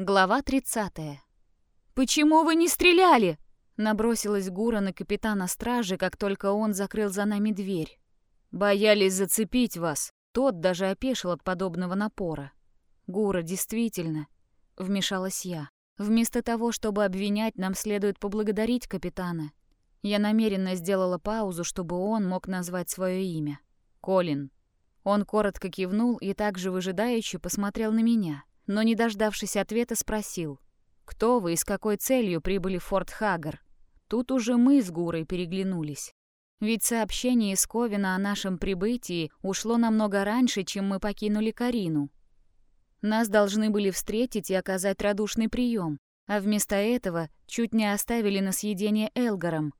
Глава 30. «Почему вы не стреляли?» Набросилась Гура на капитана стражи, как только он закрыл за нами дверь. «Боялись зацепить вас». Тот даже опешил от подобного напора. «Гура, действительно», — вмешалась я. «Вместо того, чтобы обвинять, нам следует поблагодарить капитана». Я намеренно сделала паузу, чтобы он мог назвать свое имя. «Колин». Он коротко кивнул и также выжидающе посмотрел на меня но, не дождавшись ответа, спросил, «Кто вы и с какой целью прибыли в Форт Хагар?» Тут уже мы с Гурой переглянулись. Ведь сообщение из Ковина о нашем прибытии ушло намного раньше, чем мы покинули Карину. Нас должны были встретить и оказать радушный прием, а вместо этого чуть не оставили на съедение Элгаром.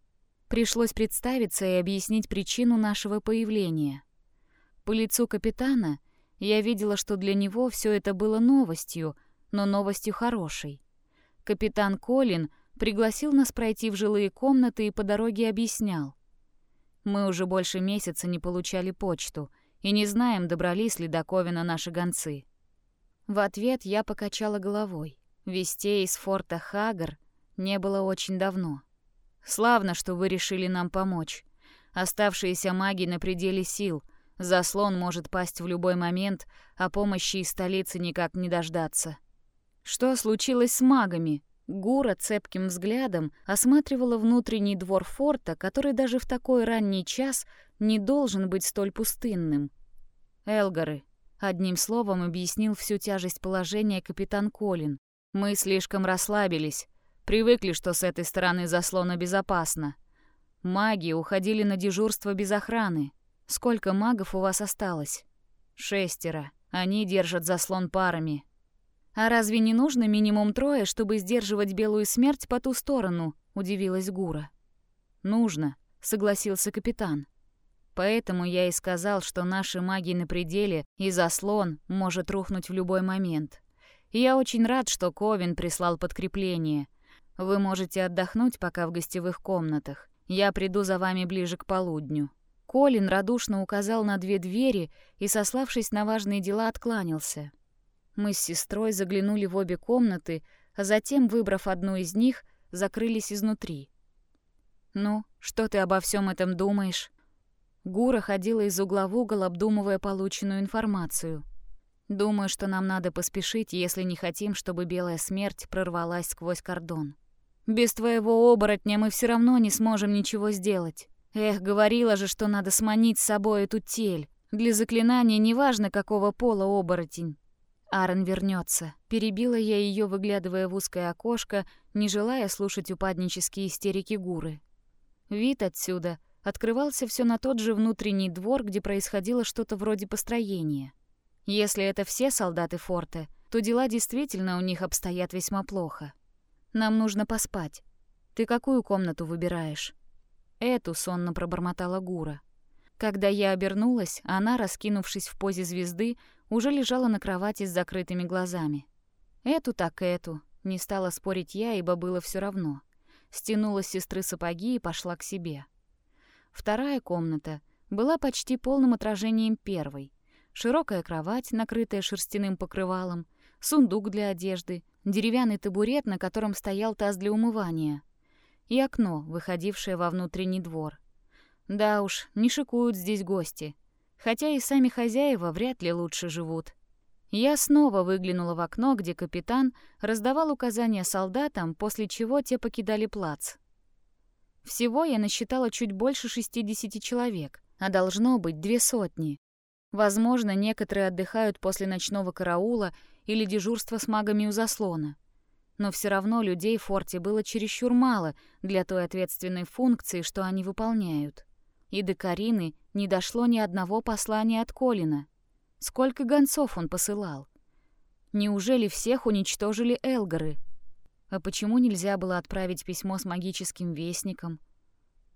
Пришлось представиться и объяснить причину нашего появления. По лицу капитана я видела, что для него все это было новостью, но новостью хорошей. Капитан Колин пригласил нас пройти в жилые комнаты и по дороге объяснял. Мы уже больше месяца не получали почту и не знаем, добрались ли до Ковина наши гонцы. В ответ я покачала головой. Вестей из форта Хагар не было очень давно. Славно, что вы решили нам помочь. Оставшиеся маги на пределе сил — Заслон может пасть в любой момент, а помощи из столицы никак не дождаться. Что случилось с магами? Гура цепким взглядом осматривала внутренний двор форта, который даже в такой ранний час не должен быть столь пустынным. Элгары. Одним словом объяснил всю тяжесть положения капитан Колин. Мы слишком расслабились, привыкли, что с этой стороны заслона безопасно. Маги уходили на дежурство без охраны. Сколько магов у вас осталось? Шестеро. Они держат заслон парами. А разве не нужно минимум трое, чтобы сдерживать белую смерть по ту сторону? Удивилась Гура. Нужно, согласился капитан. Поэтому я и сказал, что наши маги на пределе, и заслон может рухнуть в любой момент. Я очень рад, что Ковин прислал подкрепление. Вы можете отдохнуть пока в гостевых комнатах. Я приду за вами ближе к полудню. Колин радушно указал на две двери и, сославшись на важные дела, откланялся. Мы с сестрой заглянули в обе комнаты, а затем, выбрав одну из них, закрылись изнутри. «Ну, что ты обо всем этом думаешь?» Гура ходила из угла в угол, обдумывая полученную информацию. «Думаю, что нам надо поспешить, если не хотим, чтобы белая смерть прорвалась сквозь кордон. Без твоего оборотня мы все равно не сможем ничего сделать». Эх, говорила же, что надо сманить с собой эту тель. Для заклинания неважно, какого пола оборотень. Аарон вернется. Перебила я ее, выглядывая в узкое окошко, не желая слушать упаднические истерики Гуры. Вид отсюда открывался все на тот же внутренний двор, где происходило что-то вроде построения. Если это все солдаты форта, то дела действительно у них обстоят весьма плохо. Нам нужно поспать. Ты какую комнату выбираешь? Эту сонно пробормотала Гура. Когда я обернулась, она, раскинувшись в позе звезды, уже лежала на кровати с закрытыми глазами. Эту так эту. Не стала спорить я, ибо было все равно. Стянула с сестры сапоги и пошла к себе. Вторая комната была почти полным отражением первой. Широкая кровать, накрытая шерстяным покрывалом, сундук для одежды, деревянный табурет, на котором стоял таз для умывания, и окно, выходившее во внутренний двор. Да уж, не шикуют здесь гости, хотя и сами хозяева вряд ли лучше живут. Я снова выглянула в окно, где капитан раздавал указания солдатам, после чего те покидали плац. Всего я насчитала чуть больше 60 человек, а должно быть две сотни. Возможно, некоторые отдыхают после ночного караула или дежурства с магами у заслона но все равно людей в форте было чересчур мало для той ответственной функции, что они выполняют. И до Карины не дошло ни одного послания от Колина. Сколько гонцов он посылал? Неужели всех уничтожили Элгары? А почему нельзя было отправить письмо с магическим вестником?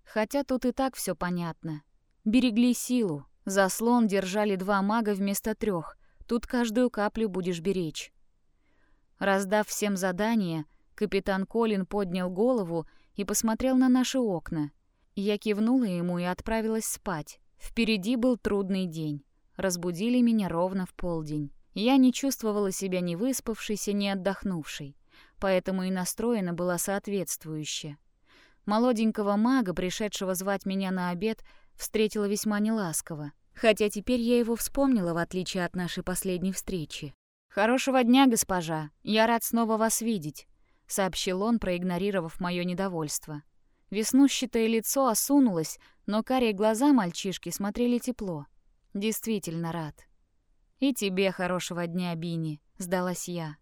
Хотя тут и так все понятно. Берегли силу. Заслон держали два мага вместо трех. Тут каждую каплю будешь беречь. Раздав всем задание, капитан Колин поднял голову и посмотрел на наши окна. Я кивнула ему и отправилась спать. Впереди был трудный день. Разбудили меня ровно в полдень. Я не чувствовала себя ни выспавшейся, ни отдохнувшей, поэтому и настроена была соответствующе. Молоденького мага, пришедшего звать меня на обед, встретила весьма неласково, хотя теперь я его вспомнила, в отличие от нашей последней встречи. «Хорошего дня, госпожа. Я рад снова вас видеть», — сообщил он, проигнорировав мое недовольство. Веснущатое лицо осунулось, но карие глаза мальчишки смотрели тепло. Действительно рад. «И тебе хорошего дня, Бини», — сдалась я.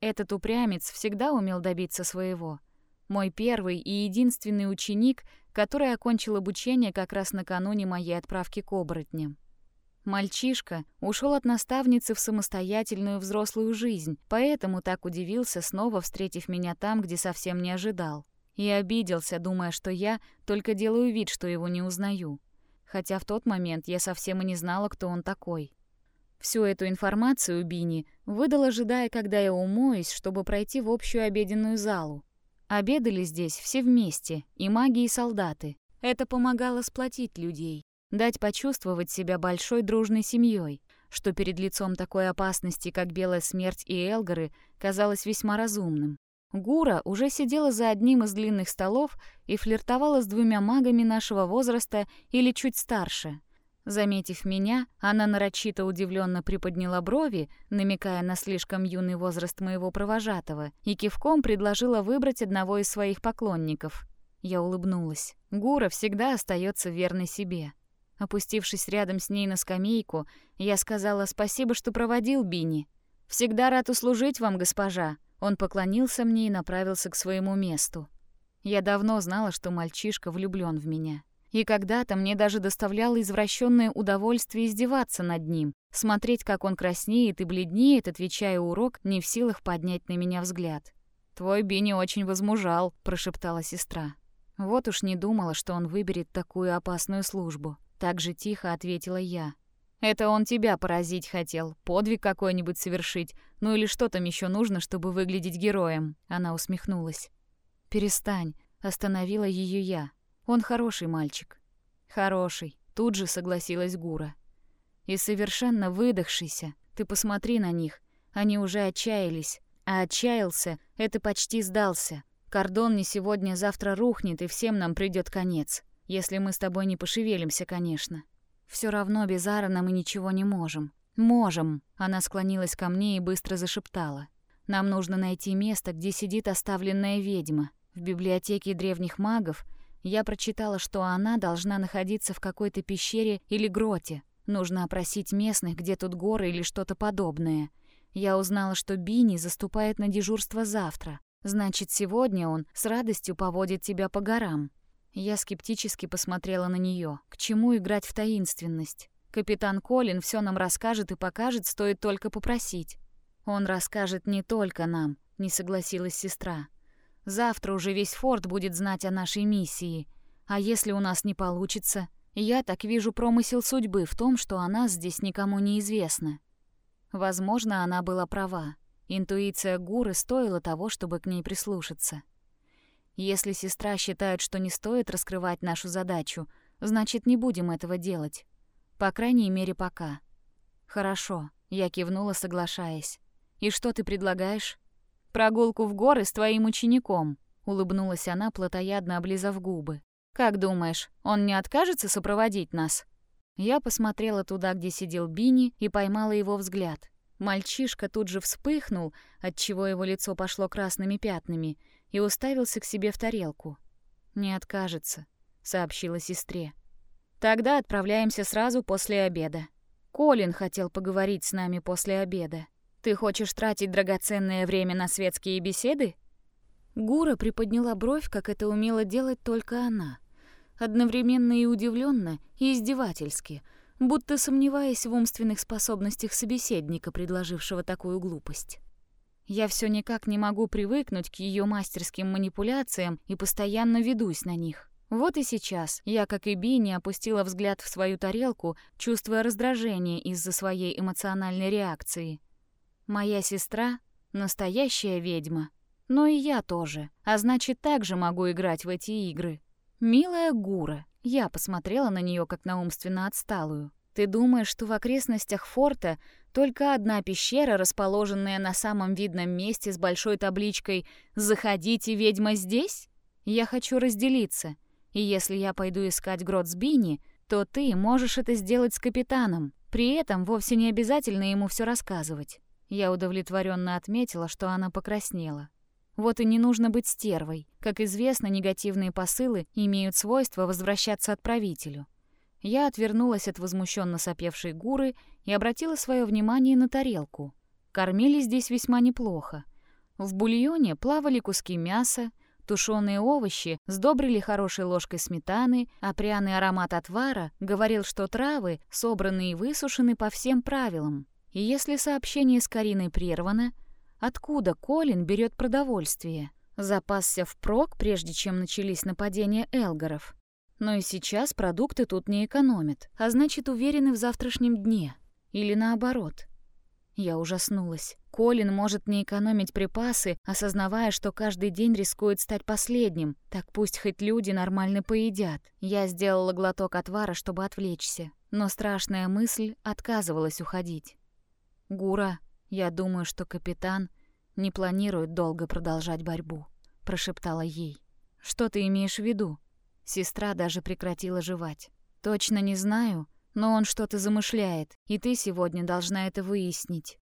Этот упрямец всегда умел добиться своего. Мой первый и единственный ученик, который окончил обучение как раз накануне моей отправки к оборотням. Мальчишка ушел от наставницы в самостоятельную взрослую жизнь, поэтому так удивился, снова встретив меня там, где совсем не ожидал. И обиделся, думая, что я только делаю вид, что его не узнаю. Хотя в тот момент я совсем и не знала, кто он такой. Всю эту информацию Бини выдал, ожидая, когда я умоюсь, чтобы пройти в общую обеденную залу. Обедали здесь все вместе, и маги, и солдаты. Это помогало сплотить людей, дать почувствовать себя большой дружной семьей, что перед лицом такой опасности, как Белая Смерть и Элгары, казалось весьма разумным. Гура уже сидела за одним из длинных столов и флиртовала с двумя магами нашего возраста или чуть старше, Заметив меня, она нарочито удивленно приподняла брови, намекая на слишком юный возраст моего провожатого, и кивком предложила выбрать одного из своих поклонников. Я улыбнулась. Гура всегда остается верной себе. Опустившись рядом с ней на скамейку, я сказала спасибо, что проводил Бини. «Всегда рад услужить вам, госпожа». Он поклонился мне и направился к своему месту. Я давно знала, что мальчишка влюблен в меня. И когда-то мне даже доставляло извращенное удовольствие издеваться над ним, смотреть, как он краснеет и бледнеет, отвечая урок, не в силах поднять на меня взгляд. «Твой Бини очень возмужал», — прошептала сестра. Вот уж не думала, что он выберет такую опасную службу. Так же тихо ответила я. «Это он тебя поразить хотел, подвиг какой-нибудь совершить, ну или что там еще нужно, чтобы выглядеть героем?» Она усмехнулась. «Перестань», — остановила ее я. Он хороший мальчик. Хороший, тут же согласилась Гура. И совершенно выдохшийся. Ты посмотри на них. Они уже отчаялись. А отчаялся — это почти сдался. Кордон не сегодня, завтра рухнет, и всем нам придет конец. Если мы с тобой не пошевелимся, конечно. Все равно без Аарона мы ничего не можем. Можем. Она склонилась ко мне и быстро зашептала. Нам нужно найти место, где сидит оставленная ведьма. В библиотеке древних магов — я прочитала, что она должна находиться в какой-то пещере или гроте. Нужно опросить местных, где тут горы или что-то подобное. Я узнала, что Бини заступает на дежурство завтра. Значит, сегодня он с радостью поводит тебя по горам. Я скептически посмотрела на нее. К чему играть в таинственность? Капитан Колин все нам расскажет и покажет, стоит только попросить. Он расскажет не только нам, не согласилась сестра. Завтра уже весь форт будет знать о нашей миссии. А если у нас не получится? Я так вижу промысел судьбы в том, что о нас здесь никому не известно. Возможно, она была права. Интуиция Гуры стоила того, чтобы к ней прислушаться. Если сестра считает, что не стоит раскрывать нашу задачу, значит, не будем этого делать. По крайней мере, пока. Хорошо, я кивнула, соглашаясь. И что ты предлагаешь? «Прогулку в горы с твоим учеником», — улыбнулась она, плотоядно облизав губы. «Как думаешь, он не откажется сопроводить нас?» Я посмотрела туда, где сидел Бини, и поймала его взгляд. Мальчишка тут же вспыхнул, отчего его лицо пошло красными пятнами, и уставился к себе в тарелку. «Не откажется», — сообщила сестре. «Тогда отправляемся сразу после обеда. Колин хотел поговорить с нами после обеда». Ты хочешь тратить драгоценное время на светские беседы? Гура приподняла бровь, как это умела делать только она. Одновременно и удивленно, и издевательски, будто сомневаясь в умственных способностях собеседника, предложившего такую глупость. Я все никак не могу привыкнуть к ее мастерским манипуляциям и постоянно ведусь на них. Вот и сейчас я, как и Бини, опустила взгляд в свою тарелку, чувствуя раздражение из-за своей эмоциональной реакции. Моя сестра — настоящая ведьма. Но и я тоже, а значит, также могу играть в эти игры. Милая Гура. Я посмотрела на нее как на умственно отсталую. Ты думаешь, что в окрестностях форта Только одна пещера, расположенная на самом видном месте с большой табличкой «Заходите, ведьма, здесь?» Я хочу разделиться, и если я пойду искать грот с Бини, то ты можешь это сделать с капитаном. При этом вовсе не обязательно ему все рассказывать. Я удовлетворенно отметила, что она покраснела. Вот и не нужно быть стервой. Как известно, негативные посылы имеют свойство возвращаться отправителю. Я отвернулась от возмущенно сопевшей гуры и обратила свое внимание на тарелку. Кормили здесь весьма неплохо. В бульоне плавали куски мяса, тушеные овощи сдобрили хорошей ложкой сметаны, а пряный аромат отвара говорил, что травы собраны и высушены по всем правилам. И если сообщение с Кариной прервано, Откуда Колин берет продовольствие? Запасся впрок, прежде чем начались нападения Элгаров. Но и сейчас продукты тут не экономят, а значит, уверены в завтрашнем дне. Или наоборот. Я ужаснулась. Колин может не экономить припасы, осознавая, что каждый день рискует стать последним. Так пусть хоть люди нормально поедят. Я сделала глоток отвара, чтобы отвлечься. Но страшная мысль отказывалась уходить. «Гура, «Я думаю, что капитан не планирует долго продолжать борьбу», — прошептала ей. «Что ты имеешь в виду?» Сестра даже прекратила жевать. «Точно не знаю, но он что-то замышляет, и ты сегодня должна это выяснить».